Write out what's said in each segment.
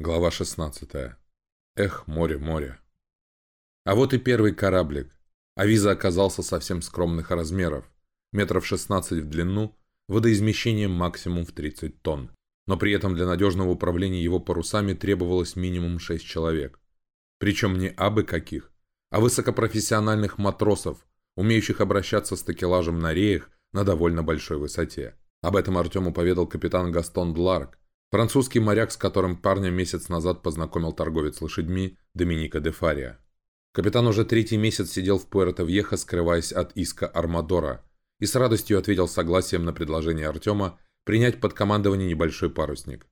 Глава 16. Эх, море, море. А вот и первый кораблик. Авиза оказался совсем скромных размеров. Метров 16 в длину, водоизмещением максимум в 30 тонн. Но при этом для надежного управления его парусами требовалось минимум 6 человек. Причем не абы каких, а высокопрофессиональных матросов, умеющих обращаться с такелажем на реях на довольно большой высоте. Об этом Артему поведал капитан Гастон Дларк, Французский моряк, с которым парня месяц назад познакомил торговец лошадьми Доминика де Фария. Капитан уже третий месяц сидел в Пуэрто-Вьехо, скрываясь от иска Армадора, и с радостью ответил согласием на предложение Артема принять под командование небольшой парусник.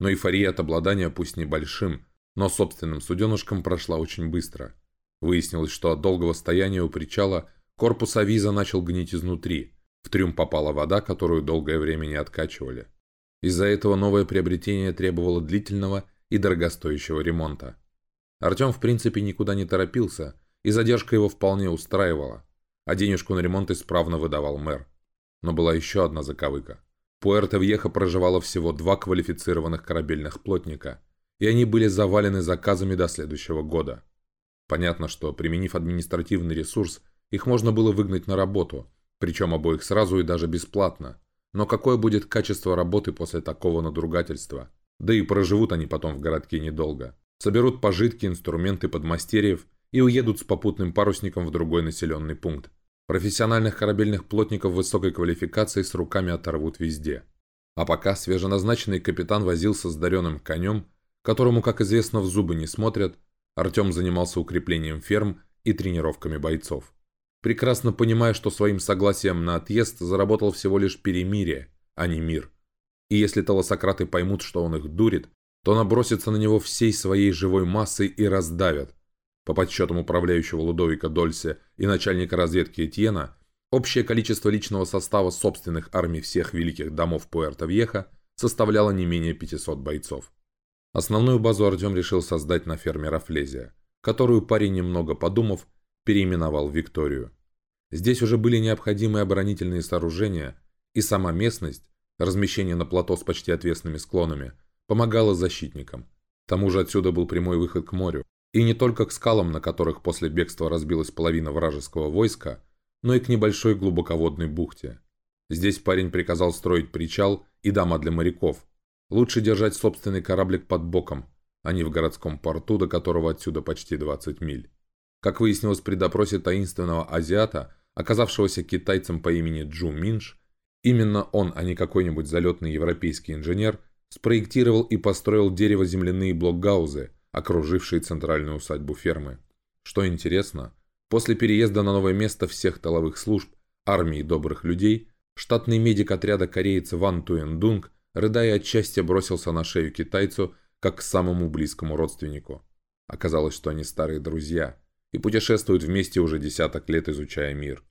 Но эйфория от обладания пусть небольшим, но собственным суденышком прошла очень быстро. Выяснилось, что от долгого стояния у причала корпус авиза начал гнить изнутри, в трюм попала вода, которую долгое время не откачивали. Из-за этого новое приобретение требовало длительного и дорогостоящего ремонта. Артем в принципе никуда не торопился, и задержка его вполне устраивала, а денежку на ремонт исправно выдавал мэр. Но была еще одна заковыка. Пуэрто-Вьехо проживало всего два квалифицированных корабельных плотника, и они были завалены заказами до следующего года. Понятно, что, применив административный ресурс, их можно было выгнать на работу, причем обоих сразу и даже бесплатно – но какое будет качество работы после такого надругательства? Да и проживут они потом в городке недолго. Соберут пожитки, инструменты подмастерьев и уедут с попутным парусником в другой населенный пункт. Профессиональных корабельных плотников высокой квалификации с руками оторвут везде. А пока свеженазначенный капитан возился с даренным конем, которому, как известно, в зубы не смотрят, Артем занимался укреплением ферм и тренировками бойцов прекрасно понимая, что своим согласием на отъезд заработал всего лишь перемирие, а не мир. И если толосократы поймут, что он их дурит, то набросятся на него всей своей живой массой и раздавят. По подсчетам управляющего Лудовика Дольсе и начальника разведки Этьена, общее количество личного состава собственных армий всех великих домов Пуэрто-Вьеха составляло не менее 500 бойцов. Основную базу Артем решил создать на ферме Рафлезия, которую парень, немного подумав, переименовал Викторию. Здесь уже были необходимые оборонительные сооружения, и сама местность, размещение на плато с почти отвесными склонами, помогала защитникам. К тому же отсюда был прямой выход к морю, и не только к скалам, на которых после бегства разбилась половина вражеского войска, но и к небольшой глубоководной бухте. Здесь парень приказал строить причал и дома для моряков. Лучше держать собственный кораблик под боком, а не в городском порту, до которого отсюда почти 20 миль. Как выяснилось при допросе таинственного азиата, оказавшегося китайцем по имени Джу Минш, именно он, а не какой-нибудь залетный европейский инженер, спроектировал и построил дерево-земляные блокгаузы, окружившие центральную усадьбу фермы. Что интересно, после переезда на новое место всех тыловых служб, армии добрых людей, штатный медик отряда кореец Ван Туэндунг, рыдая от счастья, бросился на шею китайцу, как к самому близкому родственнику. Оказалось, что они старые друзья – и путешествуют вместе уже десяток лет, изучая мир.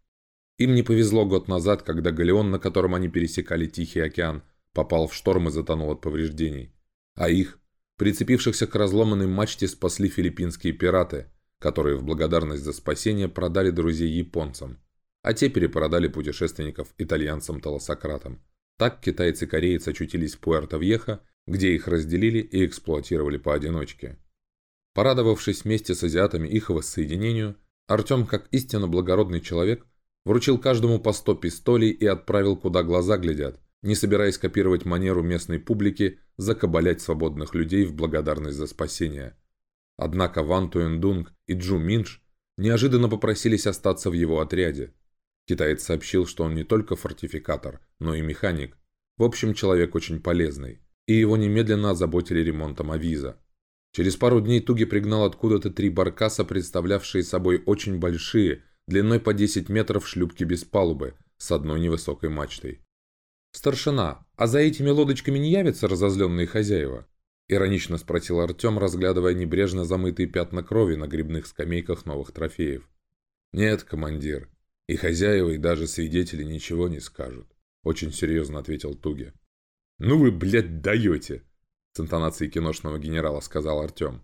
Им не повезло год назад, когда галеон, на котором они пересекали Тихий океан, попал в шторм и затонул от повреждений. А их, прицепившихся к разломанной мачте, спасли филиппинские пираты, которые в благодарность за спасение продали друзей японцам, а те перепродали путешественников итальянцам-толосократам. Так китайцы и кореец очутились в Пуэрто-Вьехо, где их разделили и эксплуатировали поодиночке. Порадовавшись вместе с азиатами их воссоединению, Артем, как истинно благородный человек, вручил каждому по сто пистолей и отправил куда глаза глядят, не собираясь копировать манеру местной публики закабалять свободных людей в благодарность за спасение. Однако Ван Туэндунг и Джу Минш неожиданно попросились остаться в его отряде. Китаец сообщил, что он не только фортификатор, но и механик. В общем, человек очень полезный. И его немедленно озаботили ремонтом авиза. Через пару дней Туги пригнал откуда-то три баркаса, представлявшие собой очень большие, длиной по 10 метров шлюпки без палубы, с одной невысокой мачтой. «Старшина, а за этими лодочками не явятся разозленные хозяева?» Иронично спросил Артем, разглядывая небрежно замытые пятна крови на грибных скамейках новых трофеев. «Нет, командир. И хозяева, и даже свидетели ничего не скажут», — очень серьезно ответил Туги. «Ну вы, блядь, даете!» С интонацией киношного генерала сказал Артем.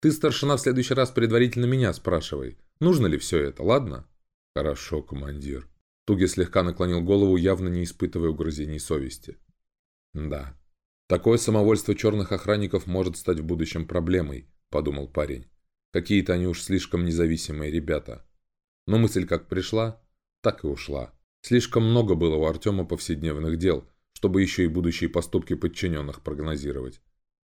«Ты, старшина, в следующий раз предварительно меня спрашивай. Нужно ли все это, ладно?» «Хорошо, командир». Туги слегка наклонил голову, явно не испытывая угрызений совести. «Да. «Такое самовольство черных охранников может стать в будущем проблемой», – подумал парень. «Какие-то они уж слишком независимые ребята». Но мысль как пришла, так и ушла. Слишком много было у Артема повседневных дел, чтобы еще и будущие поступки подчиненных прогнозировать.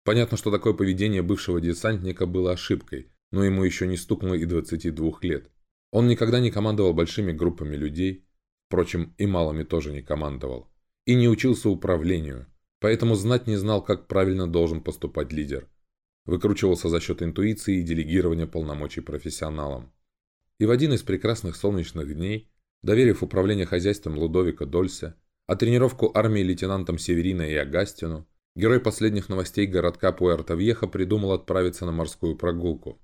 Понятно, что такое поведение бывшего десантника было ошибкой, но ему еще не стукнуло и 22 лет. Он никогда не командовал большими группами людей, впрочем, и малыми тоже не командовал, и не учился управлению, поэтому знать не знал, как правильно должен поступать лидер. Выкручивался за счет интуиции и делегирования полномочий профессионалам. И в один из прекрасных солнечных дней, доверив управление хозяйством Лудовика Дольсе, а тренировку армии лейтенантам Северина и Агастину, герой последних новостей городка Пуэрто-Вьеха придумал отправиться на морскую прогулку.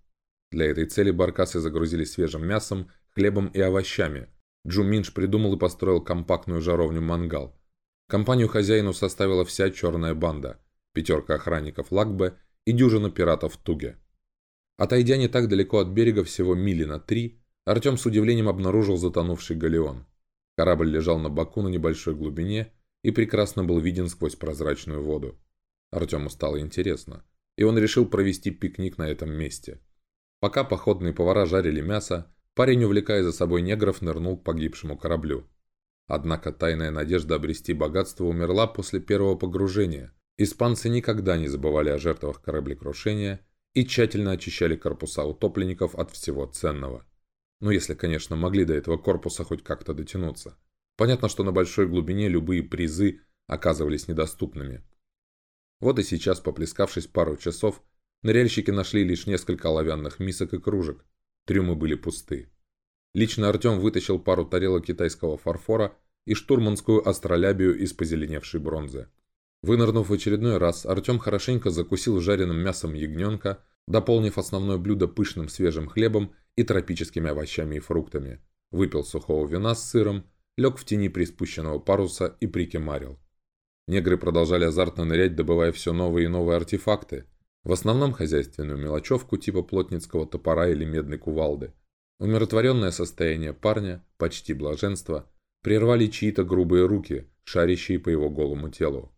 Для этой цели баркасы загрузили свежим мясом, хлебом и овощами. Джу Минш придумал и построил компактную жаровню-мангал. Компанию хозяину составила вся черная банда, пятерка охранников Лакбе и дюжина пиратов Туге. Отойдя не так далеко от берега, всего мили на три, Артем с удивлением обнаружил затонувший галеон. Корабль лежал на боку на небольшой глубине и прекрасно был виден сквозь прозрачную воду. Артему стало интересно, и он решил провести пикник на этом месте. Пока походные повара жарили мясо, парень, увлекая за собой негров, нырнул к погибшему кораблю. Однако тайная надежда обрести богатство умерла после первого погружения. Испанцы никогда не забывали о жертвах кораблекрушения и тщательно очищали корпуса утопленников от всего ценного. Ну, если, конечно, могли до этого корпуса хоть как-то дотянуться. Понятно, что на большой глубине любые призы оказывались недоступными. Вот и сейчас, поплескавшись пару часов, ныряльщики нашли лишь несколько оловянных мисок и кружек. Трюмы были пусты. Лично Артем вытащил пару тарелок китайского фарфора и штурманскую астролябию из позеленевшей бронзы. Вынырнув в очередной раз, Артем хорошенько закусил жареным мясом ягненка, дополнив основное блюдо пышным свежим хлебом и тропическими овощами и фруктами. Выпил сухого вина с сыром, лег в тени приспущенного паруса и прикимарил. Негры продолжали азартно нырять, добывая все новые и новые артефакты. В основном хозяйственную мелочевку типа плотницкого топора или медной кувалды. Умиротворенное состояние парня, почти блаженство, прервали чьи-то грубые руки, шарящие по его голому телу.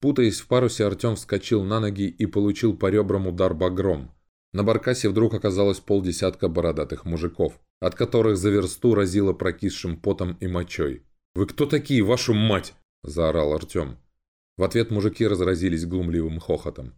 Путаясь в парусе, Артем вскочил на ноги и получил по ребрам удар багром. На баркасе вдруг оказалось полдесятка бородатых мужиков, от которых за версту разило прокисшим потом и мочой. «Вы кто такие, вашу мать?» – заорал Артем. В ответ мужики разразились глумливым хохотом.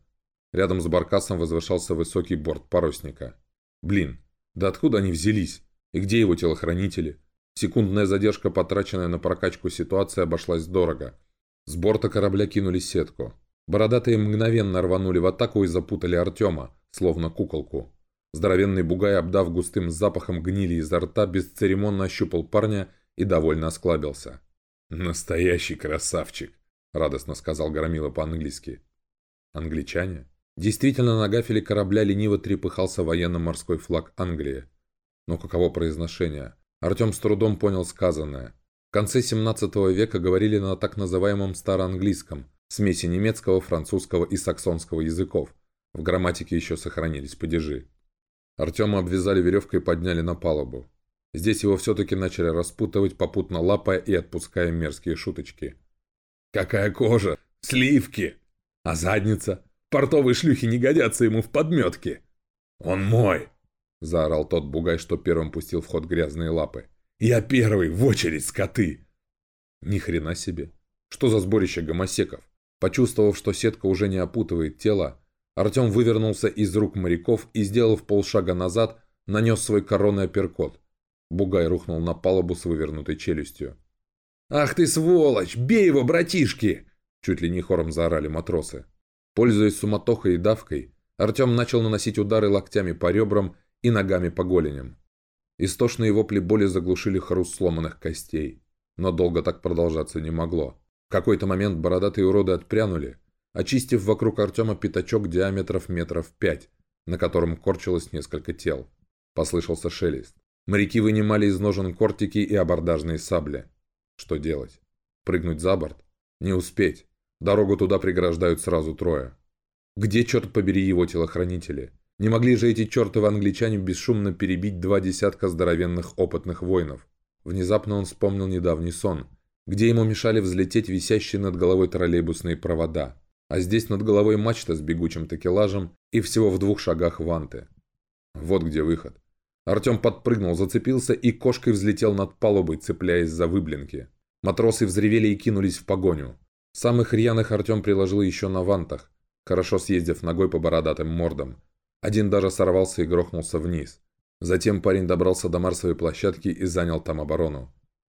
Рядом с баркасом возвышался высокий борт парусника. «Блин, да откуда они взялись? И где его телохранители? Секундная задержка, потраченная на прокачку ситуации, обошлась дорого. С борта корабля кинули сетку. Бородатые мгновенно рванули в атаку и запутали Артема, словно куколку. Здоровенный бугай, обдав густым запахом гнили изо рта, бесцеремонно ощупал парня и довольно осклабился. «Настоящий красавчик!» – радостно сказал Громила по-английски. «Англичане?» Действительно, на гафеле корабля лениво трепыхался военно-морской флаг Англии. Но каково произношение? Артем с трудом понял сказанное. В конце 17 века говорили на так называемом староанглийском, смеси немецкого, французского и саксонского языков. В грамматике еще сохранились падежи. Артема обвязали веревкой и подняли на палубу. Здесь его все-таки начали распутывать, попутно лапая и отпуская мерзкие шуточки. «Какая кожа! Сливки! А задница? Портовые шлюхи не годятся ему в подметке!» «Он мой!» – заорал тот бугай, что первым пустил в ход грязные лапы. «Я первый, в очередь, скоты!» Ни хрена себе! Что за сборище гомосеков? Почувствовав, что сетка уже не опутывает тело, Артем вывернулся из рук моряков и, сделав полшага назад, нанес свой коронный апперкот. Бугай рухнул на палубу с вывернутой челюстью. «Ах ты сволочь! Бей его, братишки!» Чуть ли не хором заорали матросы. Пользуясь суматохой и давкой, Артем начал наносить удары локтями по ребрам и ногами по голеням. Истошные вопли боли заглушили хруст сломанных костей. Но долго так продолжаться не могло. В какой-то момент бородатые уроды отпрянули, очистив вокруг Артема пятачок диаметров метров пять, на котором корчилось несколько тел. Послышался шелест. Моряки вынимали из ножен кортики и абордажные сабли. Что делать? Прыгнуть за борт? Не успеть. Дорогу туда преграждают сразу трое. Где, черт побери, его телохранители? Не могли же эти чертовы англичане бесшумно перебить два десятка здоровенных опытных воинов? Внезапно он вспомнил недавний сон, где ему мешали взлететь висящие над головой троллейбусные провода. А здесь над головой мачта с бегучим такелажем и всего в двух шагах ванты. Вот где выход. Артем подпрыгнул, зацепился и кошкой взлетел над палубой, цепляясь за выблинки. Матросы взревели и кинулись в погоню. Самых рьяных Артем приложил еще на вантах, хорошо съездив ногой по бородатым мордам. Один даже сорвался и грохнулся вниз. Затем парень добрался до марсовой площадки и занял там оборону.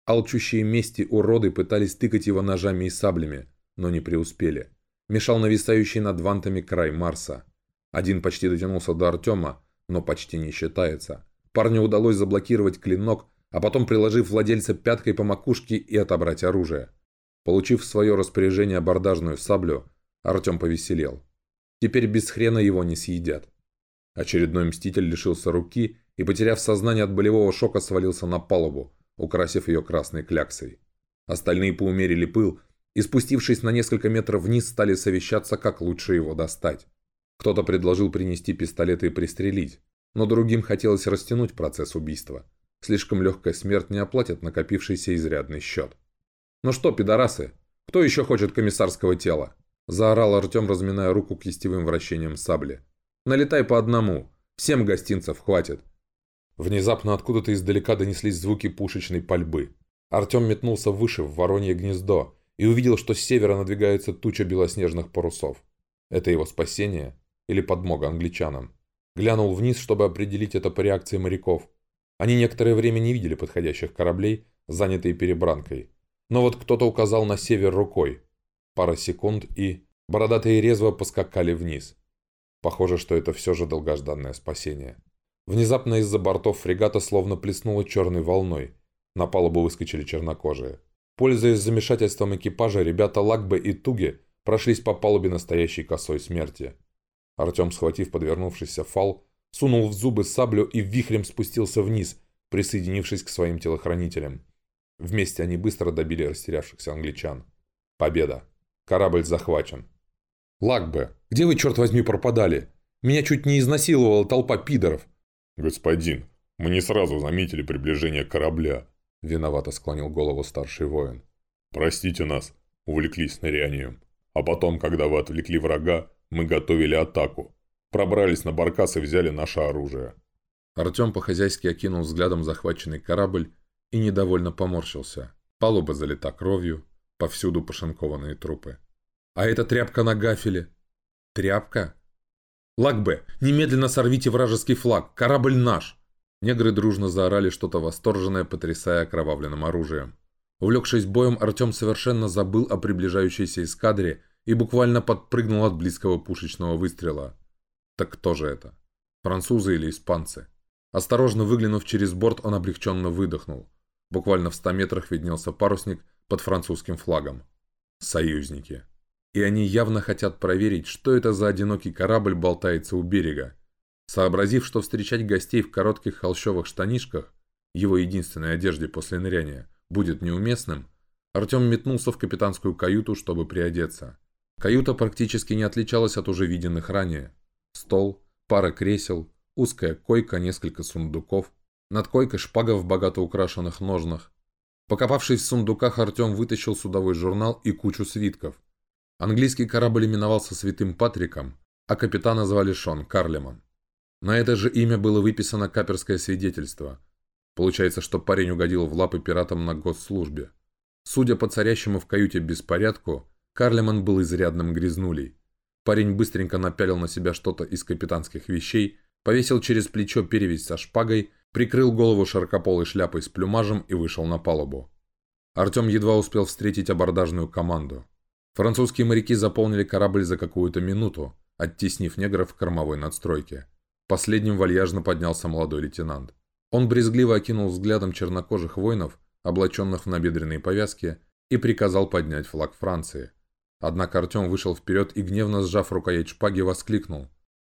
Алчущие мести уроды пытались тыкать его ножами и саблями, но не преуспели. Мешал нависающий над вантами край Марса. Один почти дотянулся до Артема, но почти не считается. Парню удалось заблокировать клинок, а потом приложив владельца пяткой по макушке и отобрать оружие. Получив в свое распоряжение абордажную саблю, Артем повеселел. Теперь без хрена его не съедят. Очередной мститель лишился руки и, потеряв сознание от болевого шока, свалился на палубу, украсив ее красной кляксой. Остальные поумерили пыл и, спустившись на несколько метров вниз, стали совещаться, как лучше его достать. Кто-то предложил принести пистолеты и пристрелить, но другим хотелось растянуть процесс убийства. Слишком легкая смерть не оплатит накопившийся изрядный счет. «Ну что, пидорасы, кто еще хочет комиссарского тела?» Заорал Артем, разминая руку кистевым вращением сабли. «Налетай по одному. Всем гостинцев хватит. Внезапно откуда-то издалека донеслись звуки пушечной пальбы. Артем метнулся выше, в воронье гнездо, и увидел, что с севера надвигается туча белоснежных парусов. Это его спасение или подмога англичанам. Глянул вниз, чтобы определить это по реакции моряков. Они некоторое время не видели подходящих кораблей, занятые перебранкой. Но вот кто-то указал на север рукой. Пара секунд и... Бородатые резво поскакали вниз. Похоже, что это все же долгожданное спасение. Внезапно из-за бортов фрегата словно плеснуло черной волной. На палубу выскочили чернокожие. Пользуясь замешательством экипажа, ребята Лакбе и Туги прошлись по палубе настоящей косой смерти. Артем, схватив подвернувшийся фал, сунул в зубы саблю и вихрем спустился вниз, присоединившись к своим телохранителям. Вместе они быстро добили растерявшихся англичан. Победа. Корабль захвачен. «Лакбе, где вы, черт возьми, пропадали? Меня чуть не изнасиловала толпа пидоров. «Господин, мы не сразу заметили приближение корабля», – виновато склонил голову старший воин. «Простите нас, увлеклись нырянием. А потом, когда вы отвлекли врага, мы готовили атаку. Пробрались на баркас и взяли наше оружие». Артем по-хозяйски окинул взглядом захваченный корабль и недовольно поморщился. Палуба залита кровью, повсюду пошинкованные трупы. «А эта тряпка на гафеле?» «Тряпка?» «Лакбе, немедленно сорвите вражеский флаг! Корабль наш!» Негры дружно заорали что-то восторженное, потрясая окровавленным оружием. Увлекшись боем, Артем совершенно забыл о приближающейся эскадре и буквально подпрыгнул от близкого пушечного выстрела. Так кто же это? Французы или испанцы? Осторожно выглянув через борт, он облегченно выдохнул. Буквально в ста метрах виднелся парусник под французским флагом. Союзники и они явно хотят проверить, что это за одинокий корабль болтается у берега. Сообразив, что встречать гостей в коротких холщовых штанишках, его единственной одежде после ныряния, будет неуместным, Артем метнулся в капитанскую каюту, чтобы приодеться. Каюта практически не отличалась от уже виденных ранее. Стол, пара кресел, узкая койка, несколько сундуков. Над койкой шпага в богато украшенных ножнах. Покопавшись в сундуках, Артем вытащил судовой журнал и кучу свитков – Английский корабль именовался Святым Патриком, а капитана звали Шон Карлеман. На это же имя было выписано каперское свидетельство. Получается, что парень угодил в лапы пиратам на госслужбе. Судя по царящему в каюте беспорядку, Карлеман был изрядным грязнулей. Парень быстренько напялил на себя что-то из капитанских вещей, повесил через плечо перевязь со шпагой, прикрыл голову широкополой шляпой с плюмажем и вышел на палубу. Артем едва успел встретить абордажную команду. Французские моряки заполнили корабль за какую-то минуту, оттеснив негров в кормовой надстройке. Последним вальяжно поднялся молодой лейтенант. Он брезгливо окинул взглядом чернокожих воинов, облаченных в набедренные повязки, и приказал поднять флаг Франции. Однако Артем вышел вперед и, гневно сжав рукоять шпаги, воскликнул.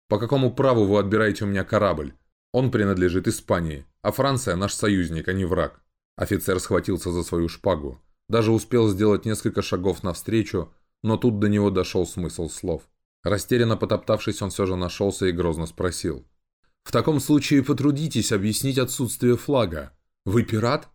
«По какому праву вы отбираете у меня корабль? Он принадлежит Испании, а Франция наш союзник, а не враг». Офицер схватился за свою шпагу. Даже успел сделать несколько шагов навстречу, но тут до него дошел смысл слов. Растерянно потоптавшись, он все же нашелся и грозно спросил. «В таком случае потрудитесь объяснить отсутствие флага. Вы пират?»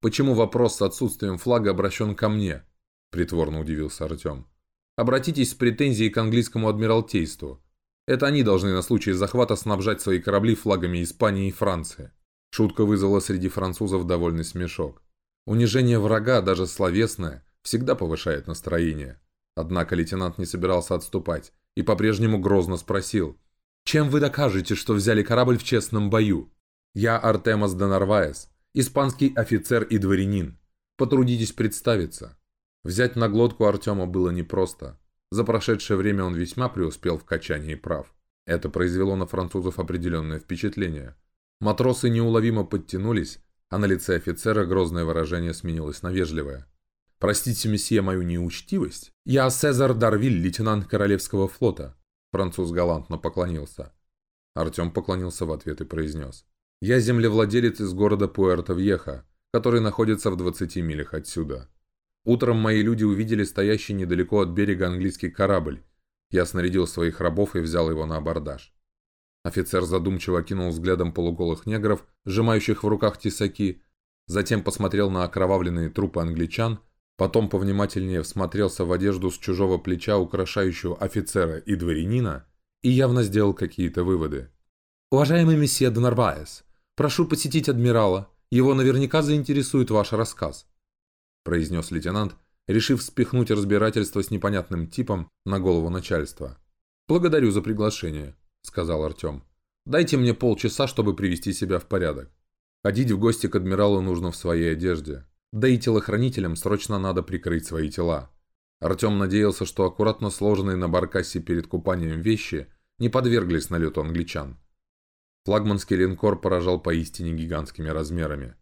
«Почему вопрос с отсутствием флага обращен ко мне?» Притворно удивился Артем. Обратитесь с претензией к английскому адмиралтейству. Это они должны на случай захвата снабжать свои корабли флагами Испании и Франции. Шутка вызвала среди французов довольный смешок. Унижение врага, даже словесное, всегда повышает настроение. Однако лейтенант не собирался отступать и по-прежнему грозно спросил. «Чем вы докажете, что взяли корабль в честном бою?» «Я Артемас де испанский офицер и дворянин. Потрудитесь представиться». Взять на глотку Артема было непросто. За прошедшее время он весьма преуспел в качании прав. Это произвело на французов определенное впечатление. Матросы неуловимо подтянулись, а на лице офицера грозное выражение сменилось на вежливое. «Простите, месье, мою неучтивость. Я Сезар Дарвиль, лейтенант Королевского флота». Француз галантно поклонился. Артем поклонился в ответ и произнес. «Я землевладелец из города Пуэрто-Вьеха, который находится в 20 милях отсюда. Утром мои люди увидели стоящий недалеко от берега английский корабль. Я снарядил своих рабов и взял его на абордаж. Офицер задумчиво кинул взглядом полуголых негров, сжимающих в руках тесаки, затем посмотрел на окровавленные трупы англичан, потом повнимательнее всмотрелся в одежду с чужого плеча, украшающую офицера и дворянина, и явно сделал какие-то выводы. «Уважаемый месье Донарваес, прошу посетить адмирала, его наверняка заинтересует ваш рассказ», произнес лейтенант, решив спихнуть разбирательство с непонятным типом на голову начальства. «Благодарю за приглашение», сказал Артем. «Дайте мне полчаса, чтобы привести себя в порядок. Ходить в гости к адмиралу нужно в своей одежде. Да и телохранителям срочно надо прикрыть свои тела». Артем надеялся, что аккуратно сложенные на баркасе перед купанием вещи не подверглись налету англичан. Флагманский линкор поражал поистине гигантскими размерами.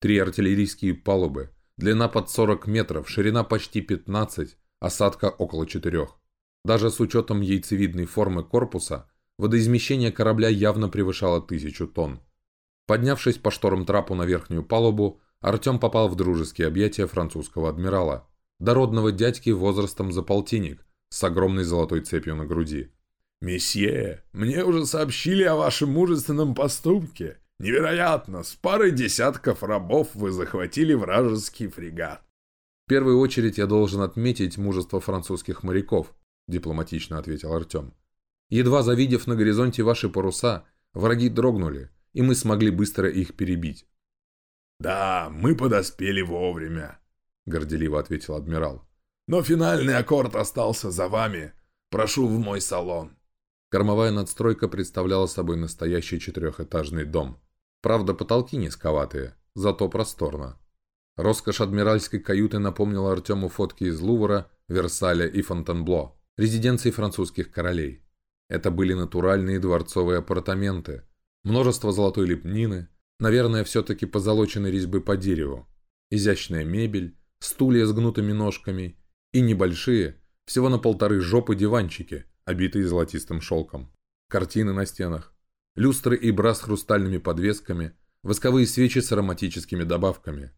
Три артиллерийские палубы, длина под 40 метров, ширина почти 15, осадка около 4. Даже с учетом яйцевидной формы корпуса, водоизмещение корабля явно превышало тысячу тонн. Поднявшись по шторм-трапу на верхнюю палубу, Артем попал в дружеские объятия французского адмирала, дородного дядьки возрастом за полтинник, с огромной золотой цепью на груди. «Месье, мне уже сообщили о вашем мужественном поступке. Невероятно, с парой десятков рабов вы захватили вражеский фрегат». «В первую очередь я должен отметить мужество французских моряков», дипломатично ответил Артем. Едва завидев на горизонте ваши паруса, враги дрогнули, и мы смогли быстро их перебить. «Да, мы подоспели вовремя», — горделиво ответил адмирал. «Но финальный аккорд остался за вами. Прошу в мой салон». Кормовая надстройка представляла собой настоящий четырехэтажный дом. Правда, потолки низковатые, зато просторно. Роскошь адмиральской каюты напомнила Артему фотки из Лувра, Версаля и Фонтенбло, резиденции французских королей. Это были натуральные дворцовые апартаменты. Множество золотой лепнины, наверное, все-таки позолоченной резьбы по дереву. Изящная мебель, стулья с гнутыми ножками и небольшие, всего на полторы жопы диванчики, обитые золотистым шелком. Картины на стенах, люстры и бра с хрустальными подвесками, восковые свечи с ароматическими добавками.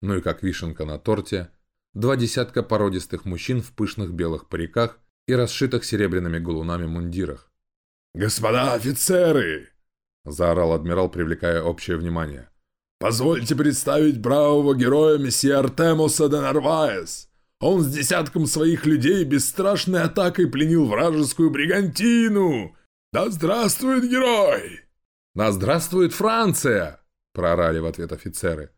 Ну и как вишенка на торте, два десятка породистых мужчин в пышных белых париках и расшитых серебряными галунами мундирах. «Господа офицеры!» – заорал адмирал, привлекая общее внимание. «Позвольте представить бравого героя месье Артемуса де Нарваес. Он с десятком своих людей бесстрашной атакой пленил вражескую бригантину. Да здравствует герой!» «Да здравствует Франция!» – проорали в ответ офицеры.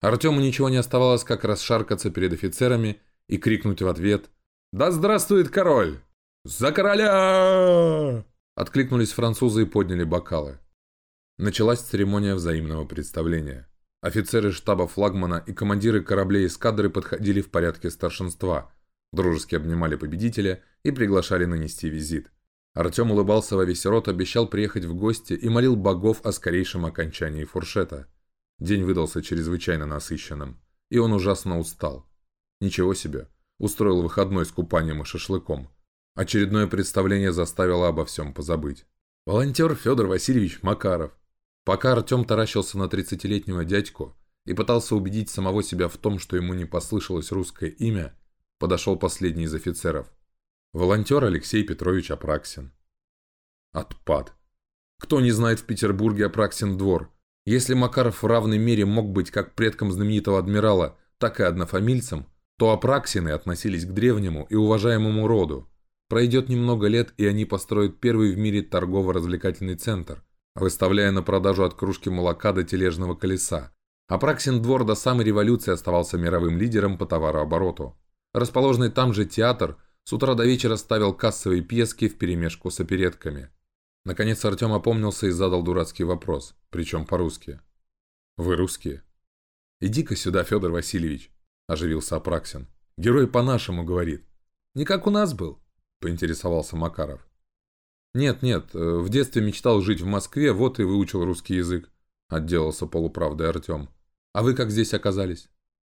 Артему ничего не оставалось, как расшаркаться перед офицерами и крикнуть в ответ «Да здравствует король!» «За короля!» Откликнулись французы и подняли бокалы. Началась церемония взаимного представления. Офицеры штаба флагмана и командиры кораблей эскадры подходили в порядке старшинства, дружески обнимали победителя и приглашали нанести визит. Артем улыбался во весь рот, обещал приехать в гости и молил богов о скорейшем окончании фуршета. День выдался чрезвычайно насыщенным, и он ужасно устал. Ничего себе, Устроил выходной с купанием и шашлыком. Очередное представление заставило обо всем позабыть. Волонтер Федор Васильевич Макаров. Пока Артем таращился на 30-летнего дядьку и пытался убедить самого себя в том, что ему не послышалось русское имя, подошел последний из офицеров. Волонтер Алексей Петрович Апраксин. Отпад. Кто не знает в Петербурге Апраксин двор? Если Макаров в равной мере мог быть как предком знаменитого адмирала, так и однофамильцем, то апраксины относились к древнему и уважаемому роду. Пройдет немного лет, и они построят первый в мире торгово-развлекательный центр, выставляя на продажу от кружки молока до тележного колеса. Апраксин двор до самой революции оставался мировым лидером по товарообороту. Расположенный там же театр с утра до вечера ставил кассовые пьески вперемешку с оперетками. Наконец Артем опомнился и задал дурацкий вопрос, причем по-русски. «Вы русские?» «Иди-ка сюда, Федор Васильевич», – оживился Апраксин. «Герой по-нашему говорит». «Не как у нас был», – поинтересовался Макаров. «Нет, нет, э, в детстве мечтал жить в Москве, вот и выучил русский язык», – отделался полуправдой Артем. «А вы как здесь оказались?»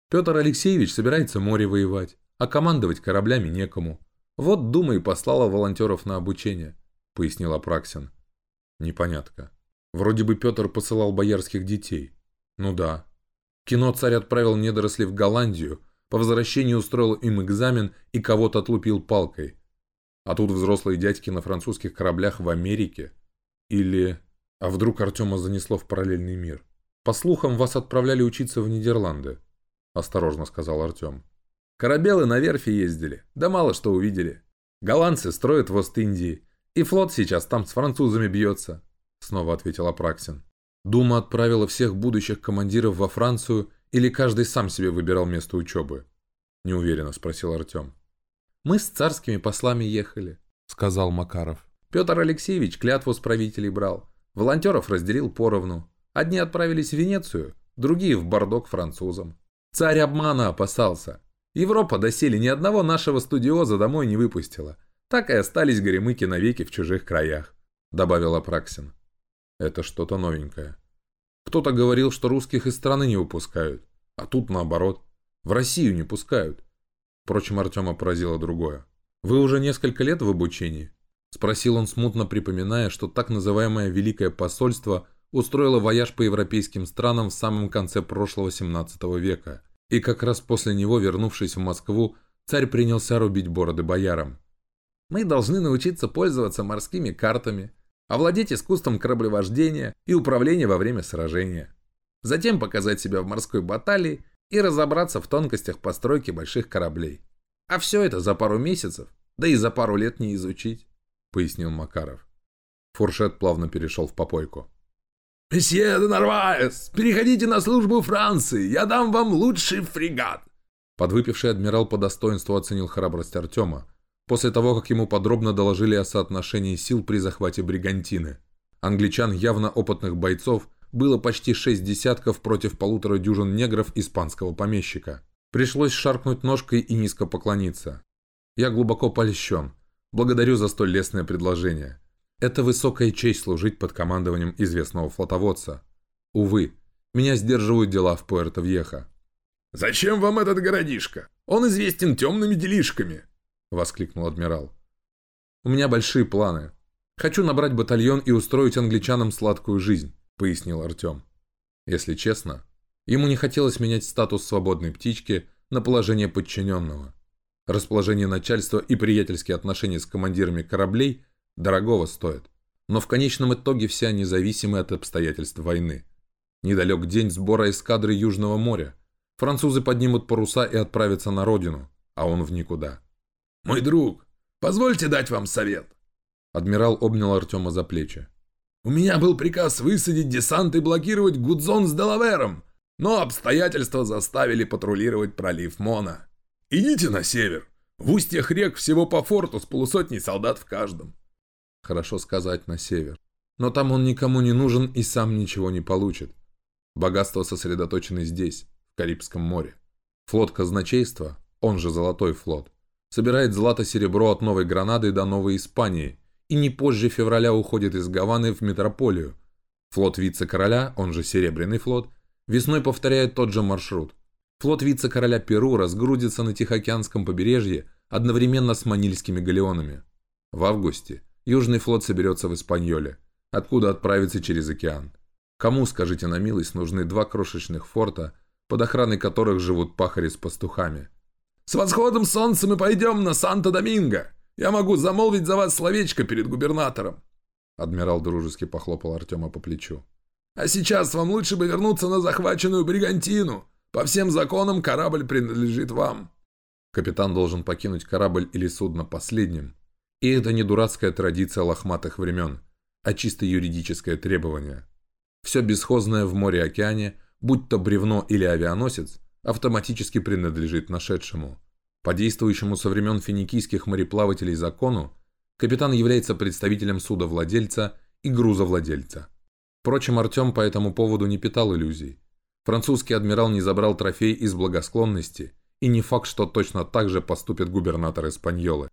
«Петр Алексеевич собирается море воевать, а командовать кораблями некому. Вот Дума и послала волонтеров на обучение», – пояснил Апраксин. «Непонятка. Вроде бы Петр посылал боярских детей». «Ну да, кино царь отправил недорослей в Голландию, по возвращении устроил им экзамен и кого-то отлупил палкой. А тут взрослые дядьки на французских кораблях в Америке. Или... А вдруг Артема занесло в параллельный мир? По слухам, вас отправляли учиться в Нидерланды, осторожно сказал Артем. Корабелы на верфи ездили, да мало что увидели. Голландцы строят в Ост-Индии, и флот сейчас там с французами бьется, снова ответил Апраксин. Дума отправила всех будущих командиров во Францию или каждый сам себе выбирал место учебы? Неуверенно спросил Артем. Мы с царскими послами ехали, сказал Макаров. Петр Алексеевич клятву с правителей брал. Волонтеров разделил поровну. Одни отправились в Венецию, другие в Бордо к французам. Царь обмана опасался. Европа доселе ни одного нашего студиоза домой не выпустила. Так и остались горемыки навеки в чужих краях, добавил Апраксин. Это что-то новенькое. Кто-то говорил, что русских из страны не выпускают, а тут наоборот. В Россию не пускают. Впрочем, Артема поразило другое. «Вы уже несколько лет в обучении?» Спросил он, смутно припоминая, что так называемое «Великое посольство» устроило вояж по европейским странам в самом конце прошлого 17 века. И как раз после него, вернувшись в Москву, царь принялся рубить бороды боярам. «Мы должны научиться пользоваться морскими картами, овладеть искусством кораблевождения и управления во время сражения. Затем показать себя в морской баталии и разобраться в тонкостях постройки больших кораблей. А все это за пару месяцев, да и за пару лет не изучить, пояснил Макаров. Фуршет плавно перешел в попойку. «Месье де Нарваес, переходите на службу Франции, я дам вам лучший фрегат!» Подвыпивший адмирал по достоинству оценил храбрость Артема, после того, как ему подробно доложили о соотношении сил при захвате Бригантины. Англичан, явно опытных бойцов, было почти шесть десятков против полутора дюжин негров испанского помещика. Пришлось шаркнуть ножкой и низко поклониться. Я глубоко польщен. Благодарю за столь лестное предложение. Это высокая честь служить под командованием известного флотоводца. Увы, меня сдерживают дела в Пуэрто-Вьеха. «Зачем вам этот городишко? Он известен темными делишками!» воскликнул адмирал. «У меня большие планы. Хочу набрать батальон и устроить англичанам сладкую жизнь», пояснил Артем. Если честно, ему не хотелось менять статус свободной птички на положение подчиненного. Расположение начальства и приятельские отношения с командирами кораблей дорогого стоят. Но в конечном итоге все они зависимы от обстоятельств войны. Недалек день сбора эскадры Южного моря. Французы поднимут паруса и отправятся на родину, а он в никуда. «Мой друг, позвольте дать вам совет». Адмирал обнял Артема за плечи. «У меня был приказ высадить десант и блокировать Гудзон с Делавером, но обстоятельства заставили патрулировать пролив Мона. Идите на север. В устьях рек всего по форту с полусотней солдат в каждом». Хорошо сказать на север. Но там он никому не нужен и сам ничего не получит. Богатство сосредоточено здесь, в Карибском море. Флот казначейства, он же Золотой флот, собирает злато-серебро от Новой Гранады до Новой Испании и не позже февраля уходит из Гаваны в метрополию. Флот вице-короля, он же Серебряный флот, весной повторяет тот же маршрут. Флот вице-короля Перу разгрузится на Тихоокеанском побережье одновременно с манильскими галеонами. В августе Южный флот соберется в Испаньоле, откуда отправится через океан. Кому, скажите на милость, нужны два крошечных форта, под охраной которых живут пахари с пастухами? С восходом солнца мы пойдем на Санто-Доминго. Я могу замолвить за вас словечко перед губернатором». Адмирал дружески похлопал Артема по плечу. «А сейчас вам лучше бы вернуться на захваченную Бригантину. По всем законам корабль принадлежит вам». Капитан должен покинуть корабль или судно последним. И это не дурацкая традиция лохматых времен, а чисто юридическое требование. Все бесхозное в море-океане, будь то бревно или авианосец, автоматически принадлежит нашедшему. По действующему со времен финикийских мореплавателей закону, капитан является представителем судовладельца и грузовладельца. Впрочем, Артем по этому поводу не питал иллюзий. Французский адмирал не забрал трофей из благосклонности, и не факт, что точно так же поступит губернатор Испаньолы.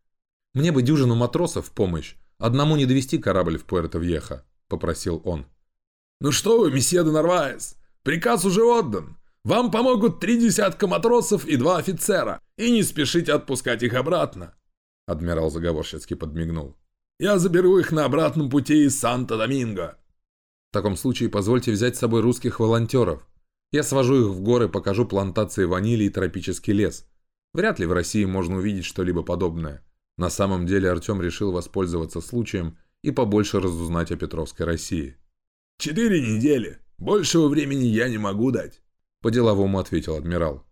«Мне бы дюжину матросов в помощь, одному не довести корабль в Пуэрто-Вьеха», – попросил он. «Ну что вы, месье де Нарваес, приказ уже отдан. Вам помогут три десятка матросов и два офицера, и не спешите отпускать их обратно», – адмирал заговорщицки подмигнул. «Я заберу их на обратном пути из Санто-Доминго». «В таком случае позвольте взять с собой русских волонтеров. Я свожу их в горы, покажу плантации ванили и тропический лес. Вряд ли в России можно увидеть что-либо подобное. На самом деле Артем решил воспользоваться случаем и побольше разузнать о Петровской России. «Четыре недели. Большего времени я не могу дать», – по-деловому ответил адмирал.